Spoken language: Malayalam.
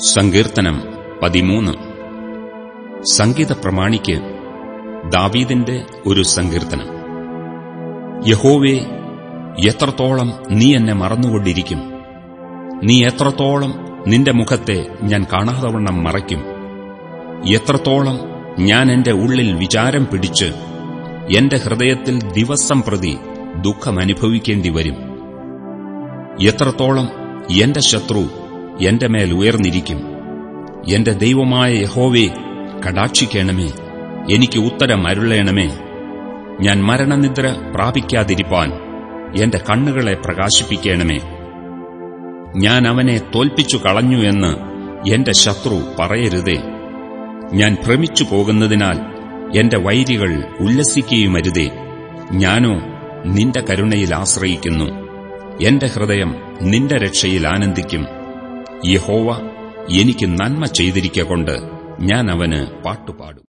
സങ്കീർത്തനം പതിമൂന്ന്. സംഗീത പ്രമാണിക്ക് ദാവീദിന്റെ ഒരു സങ്കീർത്തനം. യഹോവേ എത്രത്തോളം നീ എന്നെ മറന്നുകൊണ്ടിരിക്കും. നീ എത്രത്തോളം നിന്റെ മുഖത്തെ ഞാൻ കാണാതവണ്ണം മറയ്ക്കും. എത്രത്തോളം ഞാൻ എന്റെ ഉള്ളിൽ വിചാരം പിടിച്ച് എന്റെ ഹൃദയത്തിൽ ദിവസം പ്രതി ദുഃഖമനുഭവിക്കേണ്ടി വരും. എത്രത്തോളം എന്റെ ശത്രു എന്റെ മേൽ ഉയർന്നിരിക്കും. എന്റെ ദൈവമായ യഹോവേ കടാക്ഷിക്കണമേ. എനിക്ക് ഉത്തരം അരുളേണമേ. ഞാൻ മരണനിദ്ര പ്രാപിക്കാതിരിപ്പാൻ എന്റെ കണ്ണുകളെ പ്രകാശിപ്പിക്കണമേ. ഞാൻ അവനെ തോൽപ്പിച്ചു കളഞ്ഞു എന്ന് എന്റെ ശത്രു പറയരുതേ. ഞാൻ ഭ്രമിച്ചു പോകുന്നതിനാൽ എന്റെ വൈരികൾ ഉല്ലസിക്കുകയുമരുതേ. ഞാനോ നിന്റെ കരുണയിൽ ആശ്രയിക്കുന്നു. എന്റെ ഹൃദയം നിന്റെ രക്ഷയിൽ ആനന്ദിക്കും. യഹോവ എനിക്ക് നന്മ ചെയ്തിരിക്കൊണ്ട് ഞാൻ അവന് പാട്ടുപാടും.